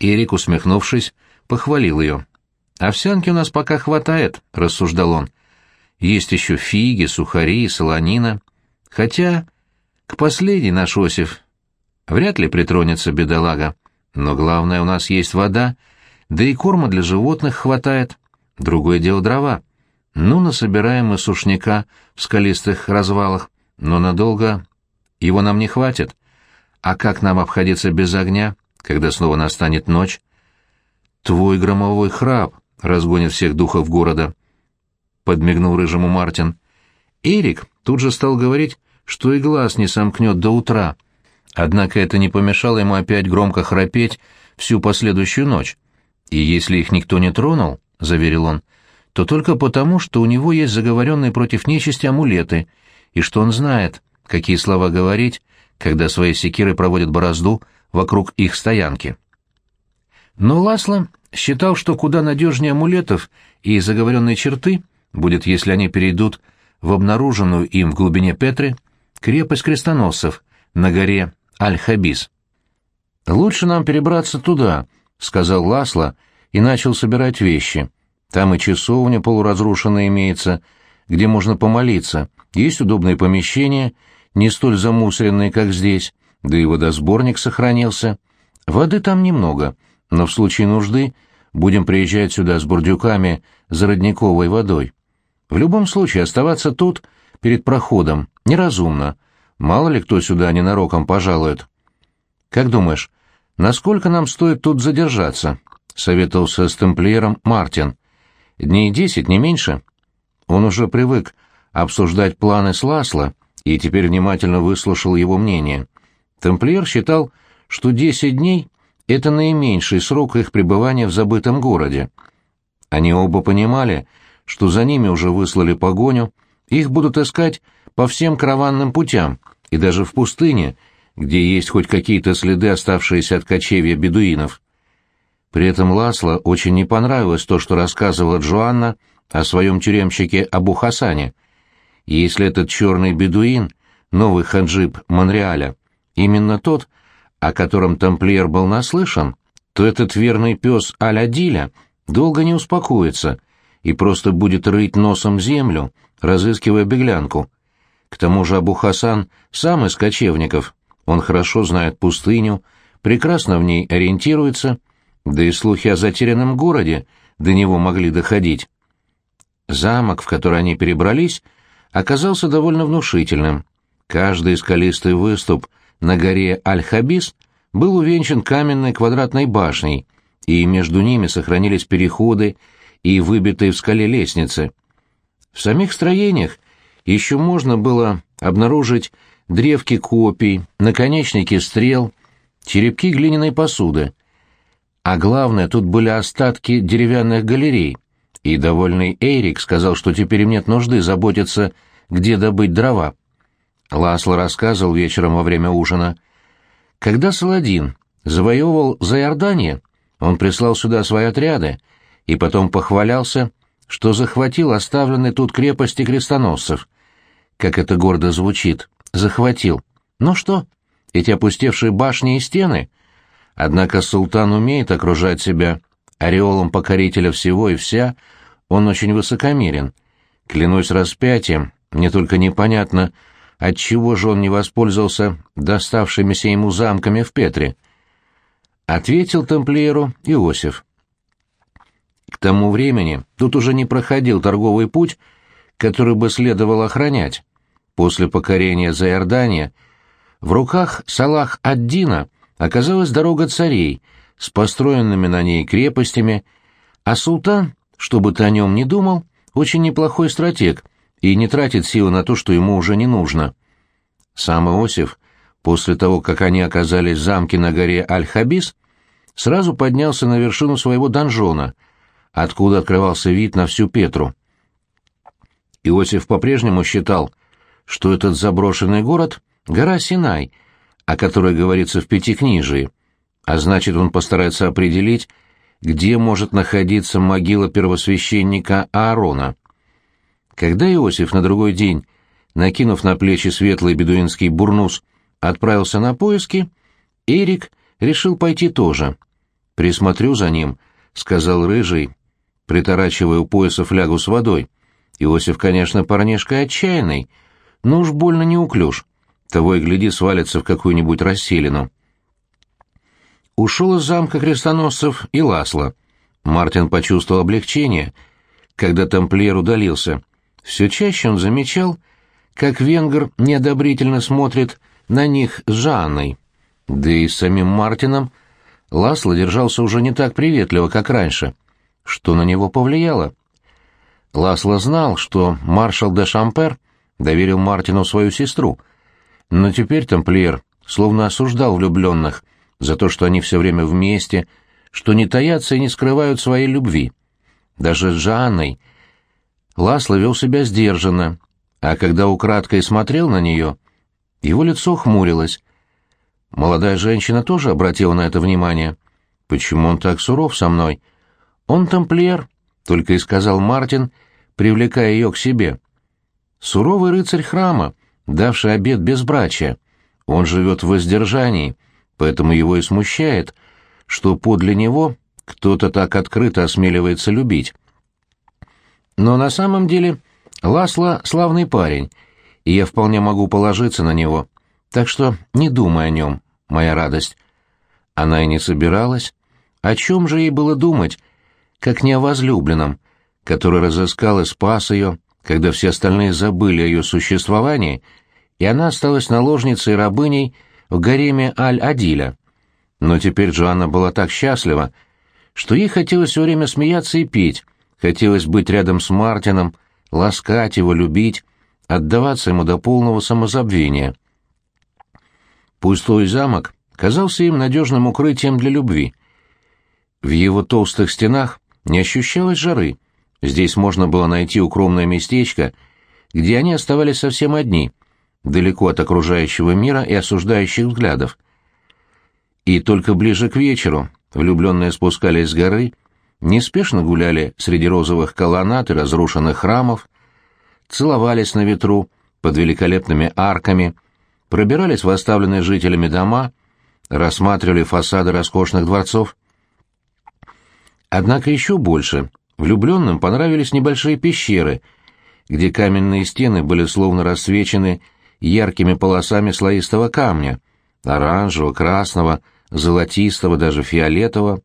Эрик, усмехнувшись, похвалил ее. «Овсянки у нас пока хватает», — рассуждал он. «Есть еще фиги, сухари и солонина. Хотя к последней наш Осиф вряд ли притронется бедолага. Но главное, у нас есть вода, да и корма для животных хватает. Другое дело дрова. Ну, насобираем мы сушняка в скалистых развалах, но надолго его нам не хватит. А как нам обходиться без огня, когда снова настанет ночь? Твой громовой храп разгонит всех духов города, — подмигнул рыжему Мартин. Эрик тут же стал говорить, что и глаз не сомкнет до утра. Однако это не помешало ему опять громко храпеть всю последующую ночь. И если их никто не тронул, — заверил он, — то только потому, что у него есть заговоренные против нечисти амулеты, и что он знает, какие слова говорить, когда свои секиры проводят борозду вокруг их стоянки. Но Ласло считал, что куда надежнее амулетов и заговоренной черты будет, если они перейдут в обнаруженную им в глубине Петры крепость крестоносцев на горе Аль-Хабис. «Лучше нам перебраться туда», — сказал Ласло и начал собирать вещи. «Там и часовня полуразрушенная имеется, где можно помолиться, есть удобные помещения, не столь замусоренные, как здесь, да и водосборник сохранился. Воды там немного, но в случае нужды будем приезжать сюда с бурдюками за родниковой водой. В любом случае оставаться тут, перед проходом, неразумно. Мало ли кто сюда ненароком пожалует. Как думаешь, насколько нам стоит тут задержаться? Советовался с темплиером Мартин. Дней десять, не меньше. Он уже привык обсуждать планы с Ласло и теперь внимательно выслушал его мнение. Темплиер считал, что десять дней — это наименьший срок их пребывания в забытом городе. Они оба понимали, что за ними уже выслали погоню, их будут искать по всем караванным путям, и даже в пустыне, где есть хоть какие-то следы, оставшиеся от кочевья бедуинов. При этом Ласло очень не понравилось то, что рассказывала Джоанна о своем тюремщике Абу Хасане. Если этот черный бедуин, новый хаджиб Монреаля, именно тот, о котором тамплиер был наслышан, то этот верный пес Алядиля долго не успокоится и просто будет рыть носом землю, разыскивая беглянку. К тому же Абу Хасан сам из кочевников, он хорошо знает пустыню, прекрасно в ней ориентируется, да и слухи о затерянном городе до него могли доходить. Замок, в который они перебрались, оказался довольно внушительным. Каждый скалистый выступ на горе Аль-Хабис был увенчан каменной квадратной башней, и между ними сохранились переходы и выбитые в скале лестницы. В самих строениях еще можно было обнаружить древки копий, наконечники стрел, черепки глиняной посуды. А главное, тут были остатки деревянных галерей — и довольный Эрик сказал, что теперь им нет нужды заботиться, где добыть дрова. Ласло рассказывал вечером во время ужина. Когда Саладин завоевывал Зайордание, он прислал сюда свои отряды и потом похвалялся, что захватил оставленные тут крепости крестоносцев. Как это гордо звучит. Захватил. Ну что, эти опустевшие башни и стены? Однако султан умеет окружать себя ореолом покорителя всего и вся, он очень высокомерен. Клянусь распятием, мне только непонятно, отчего же он не воспользовался доставшимися ему замками в Петре. Ответил тамплиеру Иосиф. К тому времени тут уже не проходил торговый путь, который бы следовало охранять. После покорения Заиордания в руках Салах ад-Дина оказалась дорога царей — с построенными на ней крепостями, а султан, что бы ты о нем ни думал, очень неплохой стратег и не тратит силы на то, что ему уже не нужно. Сам Иосиф, после того, как они оказались в замке на горе Аль-Хабис, сразу поднялся на вершину своего донжона, откуда открывался вид на всю Петру. Иосиф по-прежнему считал, что этот заброшенный город — гора Синай, о которой говорится в Пятикнижии, а значит, он постарается определить, где может находиться могила первосвященника Аарона. Когда Иосиф на другой день, накинув на плечи светлый бедуинский бурнус, отправился на поиски, Эрик решил пойти тоже. «Присмотрю за ним», — сказал Рыжий, приторачивая у пояса флягу с водой. «Иосиф, конечно, парнишка отчаянный, но уж больно неуклюж. Того и гляди свалится в какую-нибудь расселину». Ушел из замка крестоносцев и Ласло. Мартин почувствовал облегчение, когда тамплиер удалился. Все чаще он замечал, как венгр неодобрительно смотрит на них с Жанной. Да и с самим Мартином Ласло держался уже не так приветливо, как раньше. Что на него повлияло? Ласло знал, что маршал де Шампер доверил Мартину свою сестру, но теперь тамплиер словно осуждал влюбленных за то, что они все время вместе, что не таятся и не скрывают своей любви. Даже с Жанной Ласло вел себя сдержанно, а когда украдкой смотрел на нее, его лицо хмурилось. Молодая женщина тоже обратила на это внимание. «Почему он так суров со мной?» «Он тамплиер», — только и сказал Мартин, привлекая ее к себе. «Суровый рыцарь храма, давший обет безбрачия. Он живет в воздержании, поэтому его и смущает, что подле него кто-то так открыто осмеливается любить. Но на самом деле Ласло славный парень, и я вполне могу положиться на него, так что не думай о нем, моя радость». Она и не собиралась. О чем же ей было думать, как не о возлюбленном, который разыскал и спас ее, когда все остальные забыли о ее существовании, и она осталась наложницей и рабыней в гареме Аль-Адиля. Но теперь Джоанна была так счастлива, что ей хотелось все время смеяться и петь, хотелось быть рядом с Мартином, ласкать его, любить, отдаваться ему до полного самозабвения. Пустой замок казался им надежным укрытием для любви. В его толстых стенах не ощущалось жары. Здесь можно было найти укромное местечко, где они оставались совсем одни, далеко от окружающего мира и осуждающих взглядов. И только ближе к вечеру влюбленные спускались с горы, неспешно гуляли среди розовых колоннад и разрушенных храмов, целовались на ветру под великолепными арками, пробирались в оставленные жителями дома, рассматривали фасады роскошных дворцов. Однако еще больше влюбленным понравились небольшие пещеры, где каменные стены были словно рассвечены яркими полосами слоистого камня, оранжевого, красного, золотистого, даже фиолетового.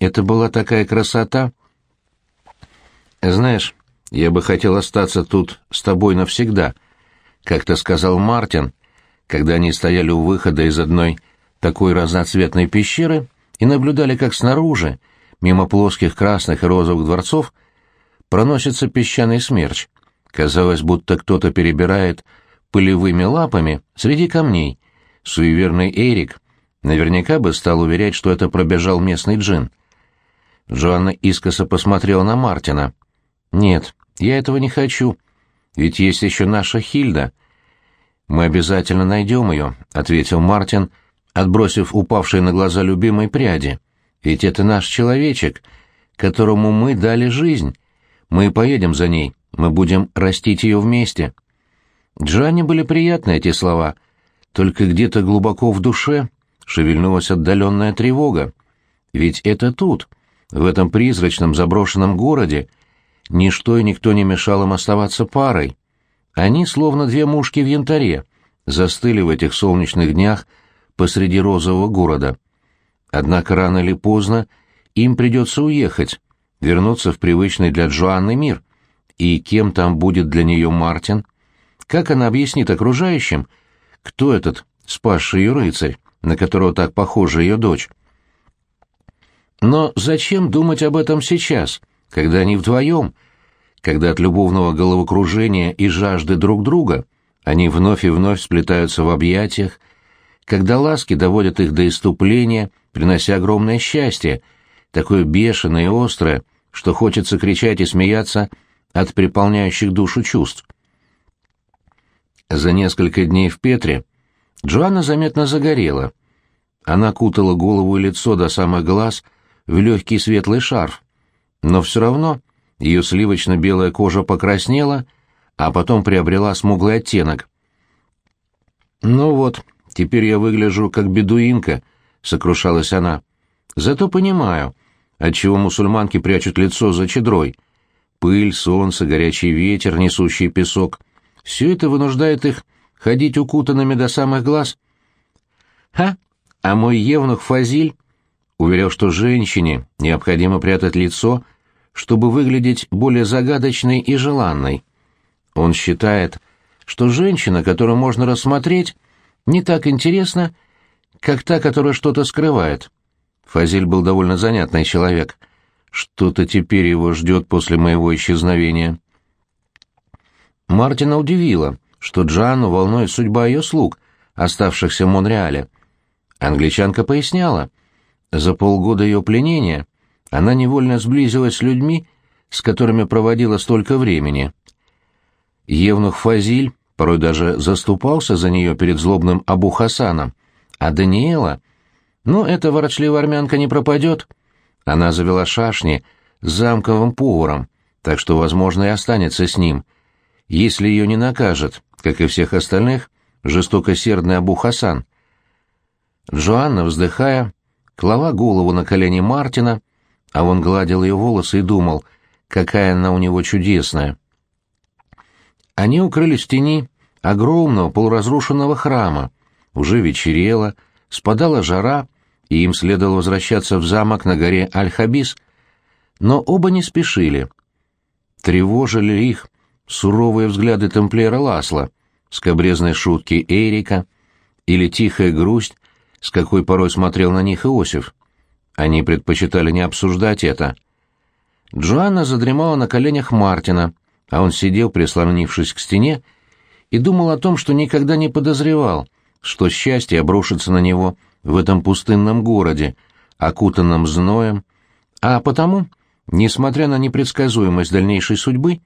Это была такая красота. Знаешь, я бы хотел остаться тут с тобой навсегда, как-то сказал Мартин, когда они стояли у выхода из одной такой разноцветной пещеры и наблюдали, как снаружи, мимо плоских красных и розовых дворцов, проносится песчаный смерч. Казалось, будто кто-то перебирает пылевыми лапами среди камней. Суеверный Эрик наверняка бы стал уверять, что это пробежал местный джин. Джоанна искоса посмотрела на Мартина. «Нет, я этого не хочу. Ведь есть еще наша Хильда». «Мы обязательно найдем ее», — ответил Мартин, отбросив упавшие на глаза любимой пряди. «Ведь это наш человечек, которому мы дали жизнь. Мы поедем за ней, мы будем растить ее вместе». Джанне были приятны эти слова, только где-то глубоко в душе шевельнулась отдаленная тревога. Ведь это тут, в этом призрачном заброшенном городе, ничто и никто не мешал им оставаться парой. Они, словно две мушки в янтаре, застыли в этих солнечных днях посреди розового города. Однако рано или поздно им придется уехать, вернуться в привычный для Джоанны мир. И кем там будет для нее Мартин? Как она объяснит окружающим, кто этот спасший ее рыцарь, на которого так похожа ее дочь? Но зачем думать об этом сейчас, когда они вдвоем, когда от любовного головокружения и жажды друг друга они вновь и вновь сплетаются в объятиях, когда ласки доводят их до иступления, принося огромное счастье, такое бешеное и острое, что хочется кричать и смеяться от приполняющих душу чувств. За несколько дней в Петре Джоанна заметно загорела. Она кутала голову и лицо до самых глаз в легкий светлый шарф, но все равно ее сливочно-белая кожа покраснела, а потом приобрела смуглый оттенок. «Ну вот, теперь я выгляжу как бедуинка», — сокрушалась она. Зато понимаю, отчего мусульманки прячут лицо за чедрой. Пыль, солнце, горячий ветер, несущий песок — все это вынуждает их ходить укутанными до самых глаз. Ха! А мой евнух Фазиль уверял, что женщине необходимо прятать лицо, чтобы выглядеть более загадочной и желанной. Он считает, что женщина, которую можно рассмотреть, не так интересна, как та, которая что-то скрывает. Фазиль был довольно занятный человек. Что-то теперь его ждет после моего исчезновения. Мартина удивило, что Джану волнует судьба ее слуг, оставшихся в Монреале. Англичанка поясняла. За полгода ее пленения она невольно сблизилась с людьми, с которыми проводила столько времени. Евнух Фазиль порой даже заступался за нее перед злобным Абу Хасаном, а Даниэла... Ну, эта ворочливая армянка не пропадет. Она завела шашни с замковым поваром, так что, возможно, и останется с ним. Если ее не накажет, как и всех остальных, жестокосердный Абу Хасан. Джоанна, вздыхая, клала голову на колени Мартина, а он гладил ее волосы и думал, какая она у него чудесная. Они укрылись в тени огромного полуразрушенного храма. Уже вечерело, спадала жара, и им следовало возвращаться в замок на горе Аль-Хабис, но оба не спешили. Тревожили их суровые взгляды тамплиера Ласла, скобрезные шутки Эрика или тихая грусть, с какой порой смотрел на них Иосиф. Они предпочитали не обсуждать это. Джоанна задремала на коленях Мартина, а он сидел, прислонившись к стене, и думал о том, что никогда не подозревал, что счастье обрушится на него в этом пустынном городе, окутанном зноем, а потому, несмотря на непредсказуемость дальнейшей судьбы,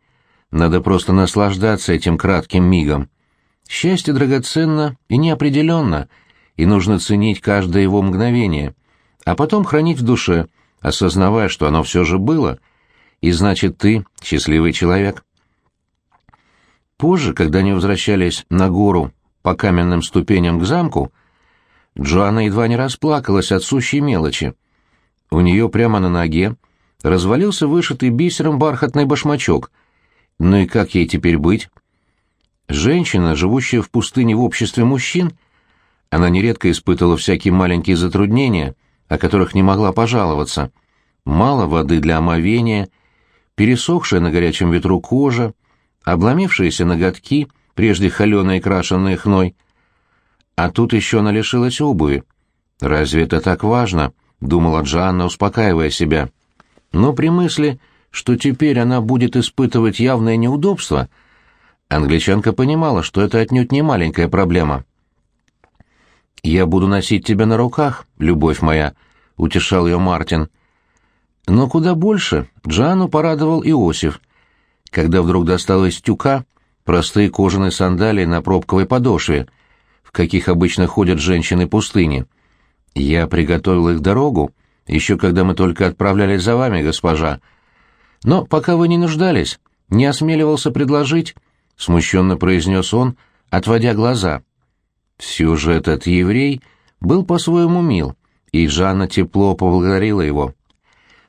надо просто наслаждаться этим кратким мигом. Счастье драгоценно и неопределенно, и нужно ценить каждое его мгновение, а потом хранить в душе, осознавая, что оно все же было, и значит ты счастливый человек. Позже, когда они возвращались на гору по каменным ступеням к замку, Джоанна едва не расплакалась от сущей мелочи. У нее прямо на ноге развалился вышитый бисером бархатный башмачок. Ну и как ей теперь быть? Женщина, живущая в пустыне в обществе мужчин, она нередко испытывала всякие маленькие затруднения, о которых не могла пожаловаться. Мало воды для омовения, пересохшая на горячем ветру кожа, обломившиеся ноготки, прежде холеные крашенные хной. А тут еще она лишилась обуви. «Разве это так важно?» — думала Джанна, успокаивая себя. Но при мысли, что теперь она будет испытывать явное неудобство, англичанка понимала, что это отнюдь не маленькая проблема. «Я буду носить тебя на руках, любовь моя», — утешал ее Мартин. Но куда больше Джану порадовал Иосиф, когда вдруг достал тюка простые кожаные сандалии на пробковой подошве, в каких обычно ходят женщины пустыни. Я приготовил их дорогу, еще когда мы только отправлялись за вами, госпожа. Но пока вы не нуждались, не осмеливался предложить, — смущенно произнес он, отводя глаза. Все же этот еврей был по-своему мил, и Жанна тепло поблагодарила его.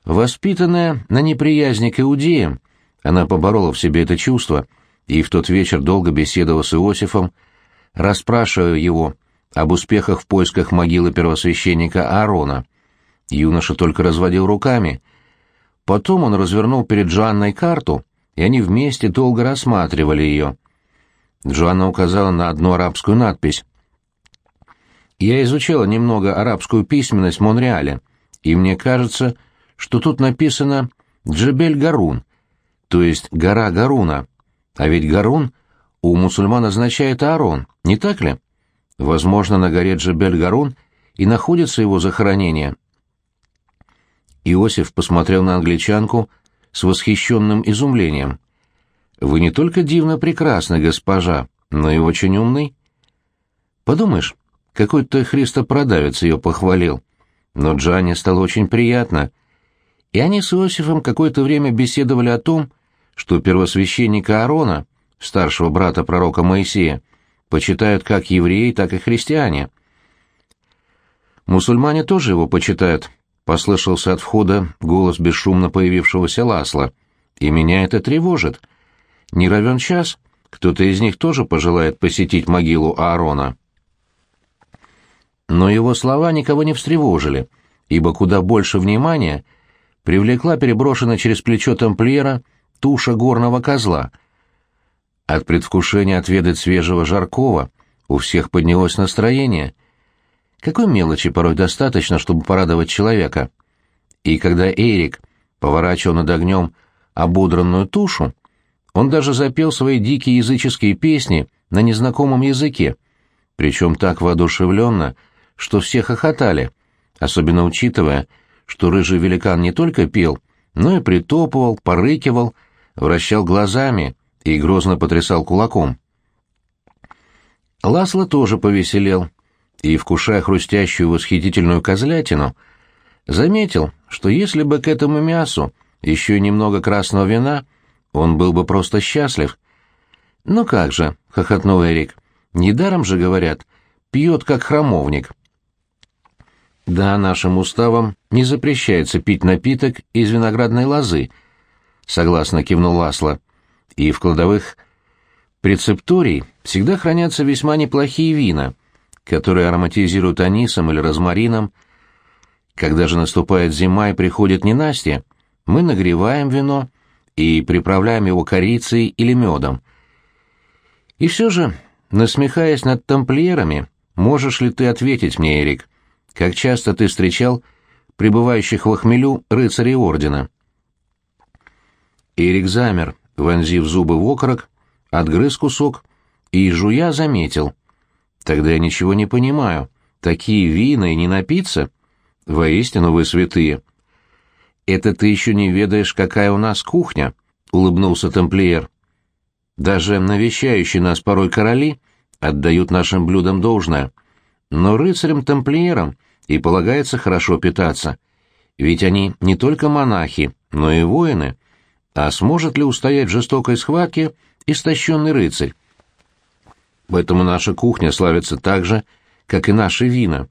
Воспитанная на неприязни к иудеям, она поборола в себе это чувство и в тот вечер долго беседовала с Иосифом, расспрашивая его об успехах в поисках могилы первосвященника Аарона. Юноша только разводил руками. Потом он развернул перед Джоанной карту, и они вместе долго рассматривали ее. Джоанна указала на одну арабскую надпись. «Я изучала немного арабскую письменность в Монреале, и мне кажется, что тут написано «Джебель-Гарун», то есть гора Гаруна. А ведь Гарун у мусульман означает Аарон, не так ли? Возможно, на горе Джебель-Гарун и находится его захоронение. Иосиф посмотрел на англичанку с восхищенным изумлением. «Вы не только дивно прекрасны, госпожа, но и очень умный». «Подумаешь, какой-то христопродавец ее похвалил. Но Джане стало очень приятно. И они с Иосифом какое-то время беседовали о том, что первосвященника Аарона, старшего брата пророка Моисея, почитают как евреи, так и христиане. Мусульмане тоже его почитают, послышался от входа голос бесшумно появившегося Ласла. «И меня это тревожит. Не равен час, кто-то из них тоже пожелает посетить могилу Аарона». Но его слова никого не встревожили, ибо куда больше внимания привлекла переброшенная через плечо тамплиера туша горного козла. От предвкушения отведать свежего жаркого у всех поднялось настроение. Какой мелочи порой достаточно, чтобы порадовать человека? И когда Эрик поворачивал над огнем ободранную тушу, он даже запел свои дикие языческие песни на незнакомом языке, причем так воодушевленно, что все хохотали, особенно учитывая, что рыжий великан не только пел, но и притопывал, порыкивал, вращал глазами и грозно потрясал кулаком. Ласло тоже повеселел и, вкушая хрустящую восхитительную козлятину, заметил, что если бы к этому мясу еще немного красного вина, он был бы просто счастлив. «Ну как же», — хохотнул Эрик, — «недаром же, говорят, пьет как храмовник». Да, нашим уставом не запрещается пить напиток из виноградной лозы, согласно кивнул Ласло. И в кладовых прецепторий всегда хранятся весьма неплохие вина, которые ароматизируют анисом или розмарином. Когда же наступает зима и приходит ненастье, мы нагреваем вино и приправляем его корицей или медом. И все же, насмехаясь над тамплиерами, можешь ли ты ответить мне, Эрик, — как часто ты встречал пребывающих в хмелю рыцарей ордена?» Эрик замер, вонзив зубы в окорок, отгрыз кусок и, жуя, заметил. «Тогда я ничего не понимаю. Такие вина и не напиться? Воистину вы святые!» «Это ты еще не ведаешь, какая у нас кухня», — улыбнулся тамплиер. «Даже навещающие нас порой короли отдают нашим блюдам должное. Но рыцарям-тамплиерам и полагается хорошо питаться. Ведь они не только монахи, но и воины. А сможет ли устоять в жестокой схватке истощенный рыцарь? Поэтому наша кухня славится так же, как и наши вина.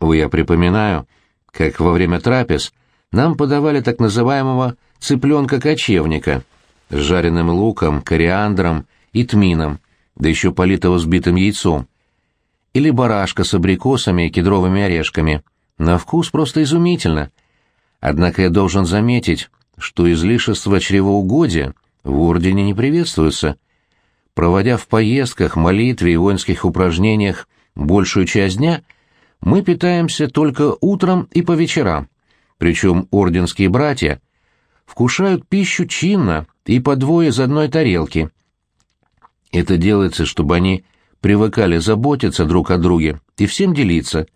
О, я припоминаю, как во время трапез нам подавали так называемого цыпленка-кочевника с жареным луком, кориандром и тмином, да еще политого сбитым яйцом или барашка с абрикосами и кедровыми орешками. На вкус просто изумительно. Однако я должен заметить, что излишество чревоугодия в Ордене не приветствуется. Проводя в поездках, молитве и воинских упражнениях большую часть дня, мы питаемся только утром и по вечерам. Причем орденские братья вкушают пищу чинно и по двое из одной тарелки. Это делается, чтобы они привыкали заботиться друг о друге и всем делиться.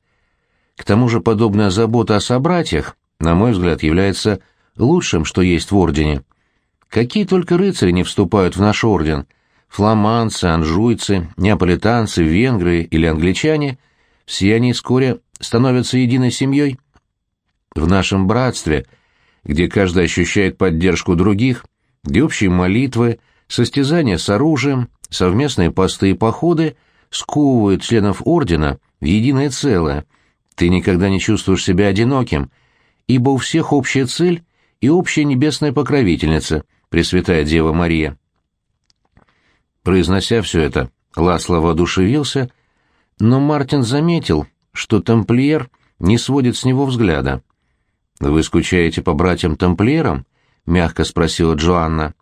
К тому же подобная забота о собратьях, на мой взгляд, является лучшим, что есть в ордене. Какие только рыцари не вступают в наш орден, фламандцы, анжуйцы, неаполитанцы, венгры или англичане, все они вскоре становятся единой семьей. В нашем братстве, где каждый ощущает поддержку других, где общие молитвы, состязания с оружием, совместные посты и походы сковывают членов ордена в единое целое. Ты никогда не чувствуешь себя одиноким, ибо у всех общая цель и общая небесная покровительница, Пресвятая Дева Мария. Произнося все это, Ласло воодушевился, но Мартин заметил, что тамплиер не сводит с него взгляда. «Вы скучаете по братьям-тамплиерам?» — мягко спросила Джоанна.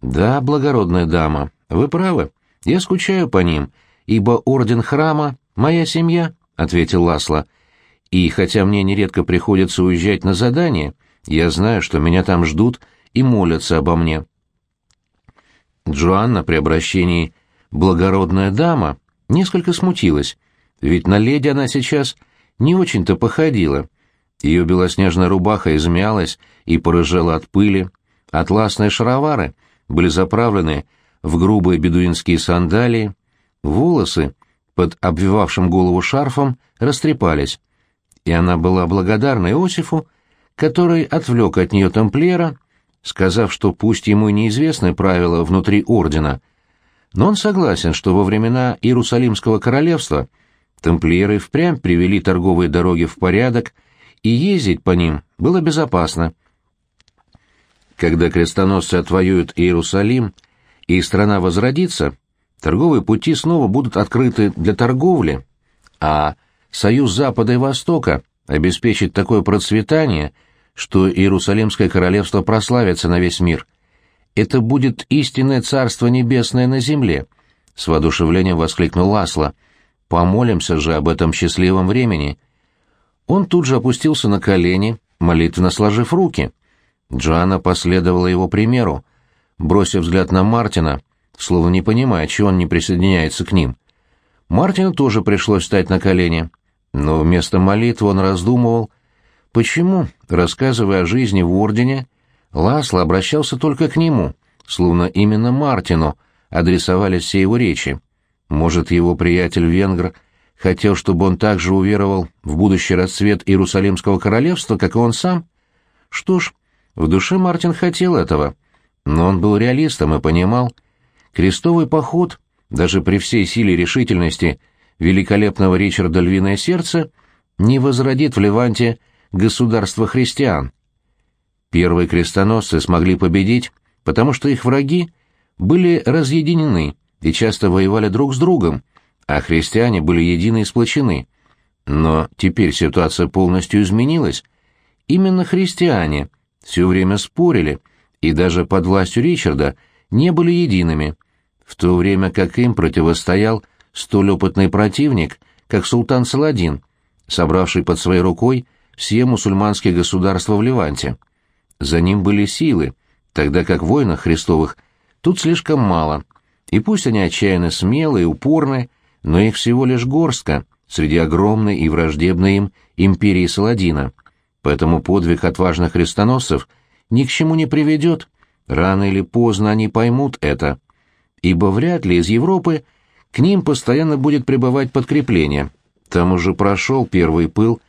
«Да, благородная дама, вы правы. Я скучаю по ним, ибо орден храма — моя семья», — ответил Ласло. «И хотя мне нередко приходится уезжать на задание, я знаю, что меня там ждут и молятся обо мне». Джоанна при обращении «благородная дама» несколько смутилась, ведь на леди она сейчас не очень-то походила. Ее белоснежная рубаха измялась и порыжела от пыли, атласные шаровары были заправлены в грубые бедуинские сандалии, волосы под обвивавшим голову шарфом растрепались, и она была благодарна Иосифу, который отвлек от нее тамплиера, сказав, что пусть ему и неизвестны правила внутри ордена, но он согласен, что во времена Иерусалимского королевства тамплиеры впрямь привели торговые дороги в порядок и ездить по ним было безопасно. Когда крестоносцы отвоюют Иерусалим и страна возродится, торговые пути снова будут открыты для торговли, а союз Запада и Востока обеспечит такое процветание, что Иерусалимское королевство прославится на весь мир. Это будет истинное царство небесное на земле, — с воодушевлением воскликнул Ласло. Помолимся же об этом счастливом времени. Он тут же опустился на колени, молитвенно сложив руки. Джоанна последовала его примеру, бросив взгляд на Мартина, словно не понимая, чего он не присоединяется к ним. Мартину тоже пришлось встать на колени, но вместо молитвы он раздумывал, почему, рассказывая о жизни в Ордене, Ласло обращался только к нему, словно именно Мартину адресовались все его речи. Может, его приятель-венгр хотел, чтобы он также уверовал в будущий расцвет Иерусалимского королевства, как и он сам? Что ж, в душе Мартин хотел этого, но он был реалистом и понимал, крестовый поход, даже при всей силе решительности великолепного Ричарда Львиное Сердце, не возродит в Леванте государство христиан. Первые крестоносцы смогли победить, потому что их враги были разъединены и часто воевали друг с другом, а христиане были едины и сплочены. Но теперь ситуация полностью изменилась. Именно христиане все время спорили, и даже под властью Ричарда не были едиными, в то время как им противостоял столь опытный противник, как султан Саладин, собравший под своей рукой все мусульманские государства в Ливанте. За ним были силы, тогда как воинов христовых тут слишком мало, и пусть они отчаянно смелые, упорные, но их всего лишь горстка среди огромной и враждебной им империи Саладина. Поэтому подвиг отважных крестоносцев ни к чему не приведет, рано или поздно они поймут это, ибо вряд ли из Европы к ним постоянно будет прибывать подкрепление. Там уже прошел первый пыл,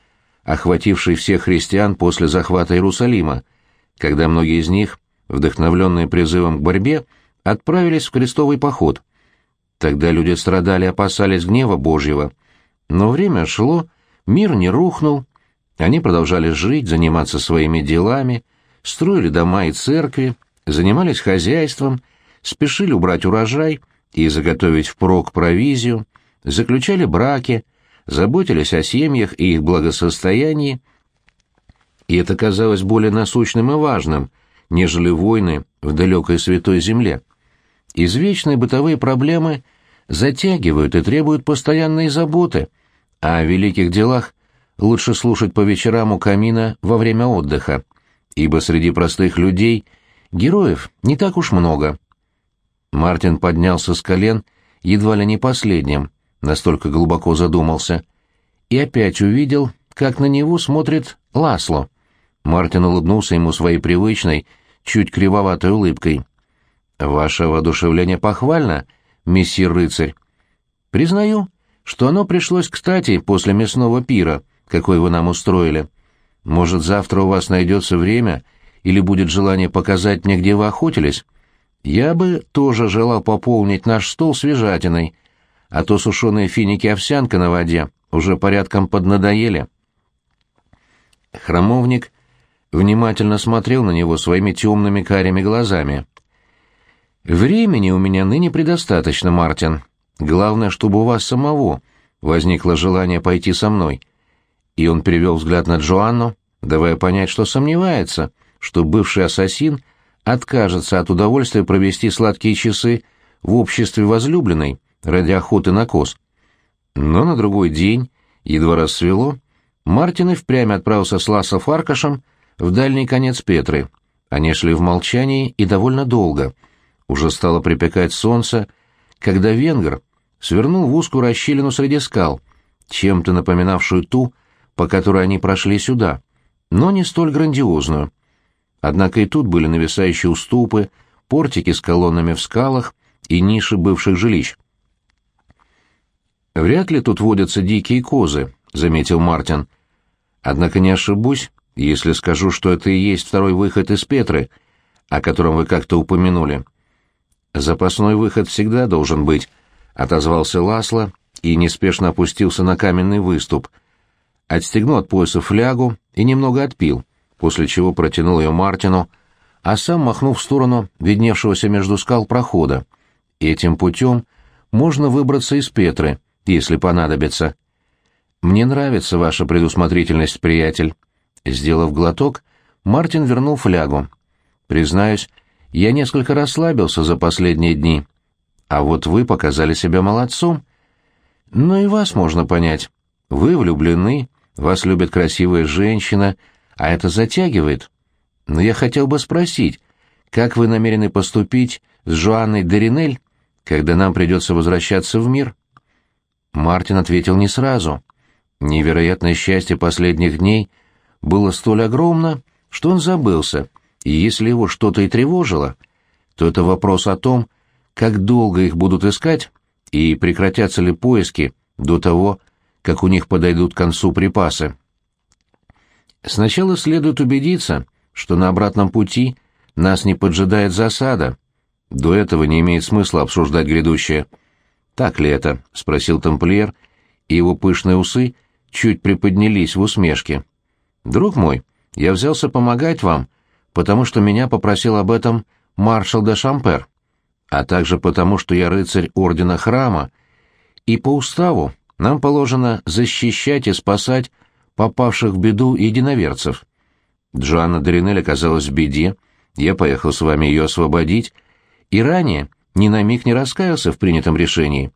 охвативший всех христиан после захвата Иерусалима, когда многие из них, вдохновленные призывом к борьбе, отправились в крестовый поход. Тогда люди страдали, опасались гнева Божьего. Но время шло, мир не рухнул, они продолжали жить, заниматься своими делами, строили дома и церкви, занимались хозяйством, спешили убрать урожай и заготовить впрок провизию, заключали браки, заботились о семьях и их благосостоянии, и это казалось более насущным и важным, нежели войны в далекой святой земле. Извечные бытовые проблемы затягивают и требуют постоянной заботы, а о великих делах лучше слушать по вечерам у камина во время отдыха, ибо среди простых людей героев не так уж много. Мартин поднялся с колен, едва ли не последним, настолько глубоко задумался, и опять увидел, как на него смотрит Ласло. Мартин улыбнулся ему своей привычной, чуть кривоватой улыбкой. «Ваше воодушевление похвально, мессир рыцарь. Признаю, что оно пришлось кстати после мясного пира, какой вы нам устроили. Может, завтра у вас найдется время или будет желание показать мне, где вы охотились? Я бы тоже желал пополнить наш стол свежатиной, а то сушеные финики овсянка на воде уже порядком поднадоели». Хромовник внимательно смотрел на него своими темными карими глазами. «Времени у меня ныне предостаточно, Мартин. Главное, чтобы у вас самого возникло желание пойти со мной». И он перевел взгляд на Джоанну, давая понять, что сомневается, что бывший ассасин откажется от удовольствия провести сладкие часы в обществе возлюбленной ради охоты на коз. Но на другой день, едва рассвело, Мартин и впрямь отправился с Лассо Фаркашем в дальний конец Петры. Они шли в молчании и довольно долго — уже стало припекать солнце, когда венгр свернул в узкую расщелину среди скал, чем-то напоминавшую ту, по которой они прошли сюда, но не столь грандиозную. Однако и тут были нависающие уступы, портики с колоннами в скалах и ниши бывших жилищ. «Вряд ли тут водятся дикие козы», — заметил Мартин. «Однако не ошибусь, если скажу, что это и есть второй выход из Петры, о котором вы как-то упомянули. «Запасной выход всегда должен быть», — отозвался Ласло и неспешно опустился на каменный выступ. Отстегнул от пояса флягу и немного отпил, после чего протянул ее Мартину, а сам махнул в сторону видневшегося между скал прохода. Этим путем можно выбраться из Петры, если понадобится. «Мне нравится ваша предусмотрительность, приятель». Сделав глоток, Мартин вернул флягу. «Признаюсь, я несколько расслабился за последние дни. А вот вы показали себя молодцом. Ну и вас можно понять. Вы влюблены, вас любит красивая женщина, а это затягивает. Но я хотел бы спросить, как вы намерены поступить с Жуанной Деринель, когда нам придется возвращаться в мир?» Мартин ответил не сразу. Невероятное счастье последних дней было столь огромно, что он забылся, и если его что-то и тревожило, то это вопрос о том, как долго их будут искать и прекратятся ли поиски до того, как у них подойдут к концу припасы. Сначала следует убедиться, что на обратном пути нас не поджидает засада. До этого не имеет смысла обсуждать грядущее. «Так ли это?» — спросил тамплиер, и его пышные усы чуть приподнялись в усмешке. «Друг мой, я взялся помогать вам, потому что меня попросил об этом маршал де Шампер, а также потому, что я рыцарь Ордена Храма, и по уставу нам положено защищать и спасать попавших в беду единоверцев. Джоанна Доринель оказалась в беде, я поехал с вами ее освободить, и ранее ни на миг не раскаялся в принятом решении.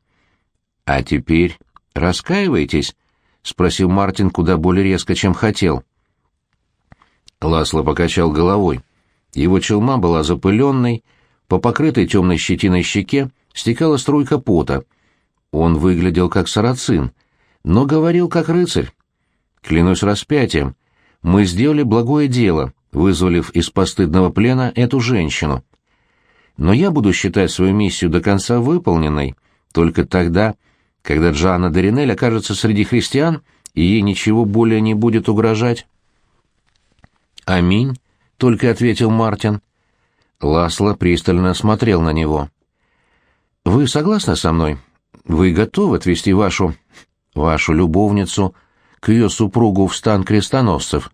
А теперь раскаиваетесь? спросил Мартин куда более резко, чем хотел. Ласло покачал головой. Его челма была запыленной, по покрытой темной щетиной щеке стекала струйка пота. Он выглядел как сарацин, но говорил как рыцарь. Клянусь распятием, мы сделали благое дело, вызволив из постыдного плена эту женщину но я буду считать свою миссию до конца выполненной только тогда, когда Джанна Доринель окажется среди христиан, и ей ничего более не будет угрожать. «Аминь», — только ответил Мартин. Ласло пристально смотрел на него. «Вы согласны со мной? Вы готовы отвести вашу... вашу любовницу к ее супругу в стан крестоносцев?»